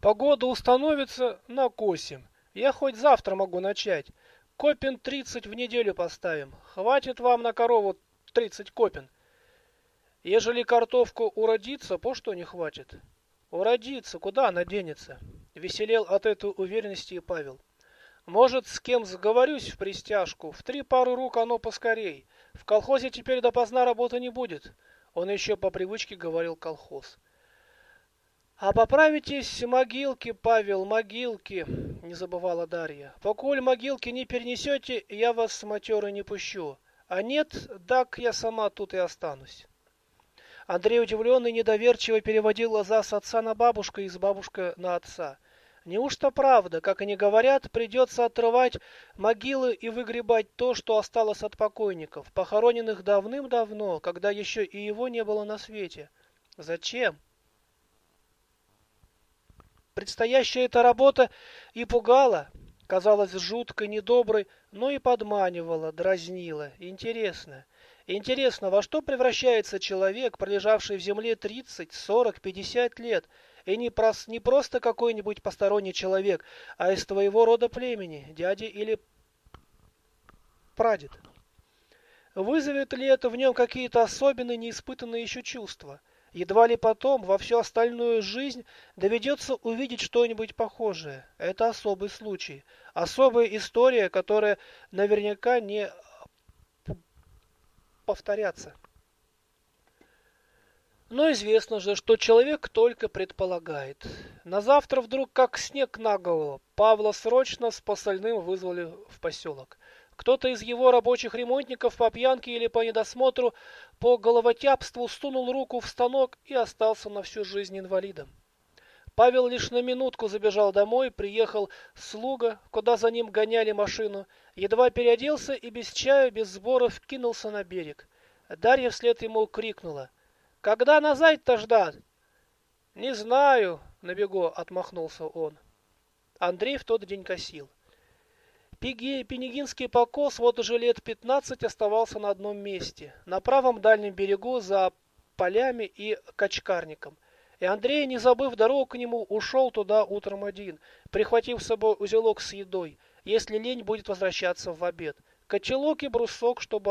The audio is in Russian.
Погода установится, накосим. Я хоть завтра могу начать. Копин 30 в неделю поставим. Хватит вам на корову 30 копин. Ежели картовку уродится, по что не хватит? Уродится, куда она денется? Веселел от этой уверенности и Павел. Может, с кем сговорюсь в пристяжку, в три пары рук оно поскорей. В колхозе теперь допоздна работы не будет. Он еще по привычке говорил колхоз. А поправитесь могилки, Павел, могилки, не забывала Дарья. Поколь могилки не перенесете, я вас с матеры не пущу. А нет, так я сама тут и останусь. Андрей удивленный недоверчиво переводил глаза с отца на бабушку и с бабушки на отца. Неужто правда, как они говорят, придется отрывать могилы и выгребать то, что осталось от покойников, похороненных давным-давно, когда еще и его не было на свете? Зачем? Предстоящая эта работа и пугала, казалась жуткой, недоброй, но и подманивала, дразнила. Интересно, интересно, во что превращается человек, пролежавший в земле 30, 40, 50 лет, и не, прос, не просто какой-нибудь посторонний человек, а из твоего рода племени, дядя или прадед. Вызовет ли это в нем какие-то особенные, неиспытанные еще чувства? Едва ли потом, во всю остальную жизнь, доведется увидеть что-нибудь похожее. Это особый случай. Особая история, которая наверняка не повторяться. Но известно же, что человек только предполагает. На завтра вдруг, как снег на голову, Павла срочно с посольным вызвали в поселок. Кто-то из его рабочих ремонтников по пьянке или по недосмотру, по головотяпству сунул руку в станок и остался на всю жизнь инвалидом. Павел лишь на минутку забежал домой, приехал слуга, куда за ним гоняли машину, едва переоделся и без чая, без сборов кинулся на берег. Дарья вслед ему крикнула — когда назад-то ждать? Не знаю, на отмахнулся он. Андрей в тот день косил. Пенегинский покос вот уже лет пятнадцать оставался на одном месте, на правом дальнем берегу за полями и качкарником. И Андрей, не забыв дорогу к нему, ушел туда утром один, прихватив с собой узелок с едой, если лень будет возвращаться в обед. Котелок и брусок, чтобы